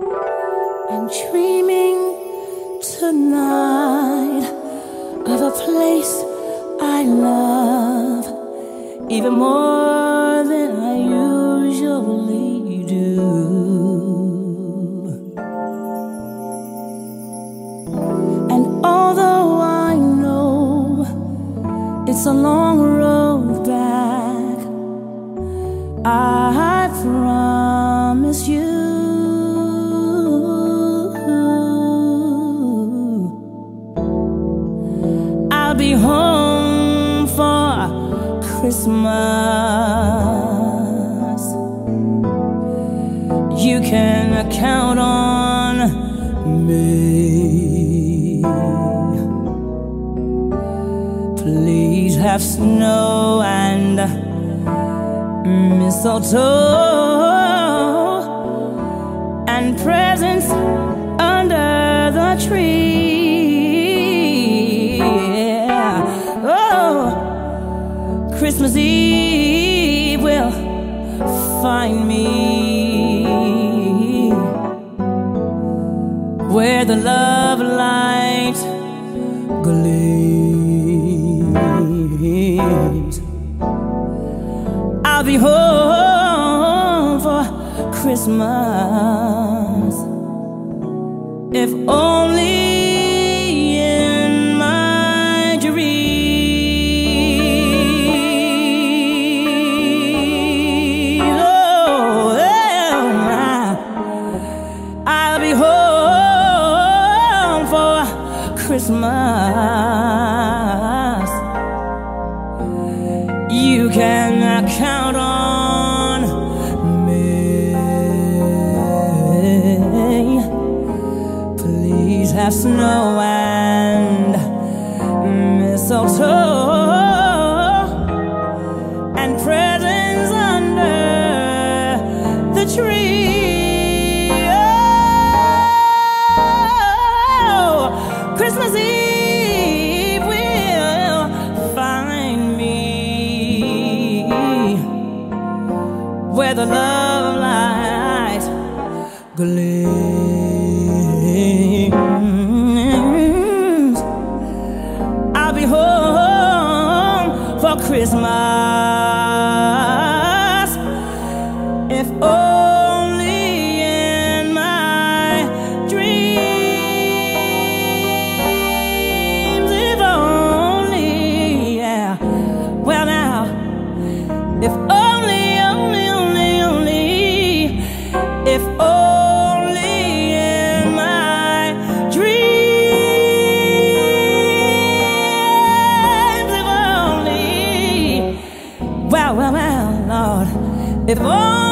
I'm dreaming tonight of a place I love even more than I usually do. And although I know it's a long road back, I promise you. I'll be home for Christmas. You can count on me. Please have snow and mistletoe and presents under the tree. Christmas Eve will find me where the love light gleams. I'll be home for Christmas if only Be home for Christmas. You can count on me. Please have snow and mistletoe and presents under the tree. The love of light gleams. I'll be home for Christmas if if only in my dreams. If only, Lord.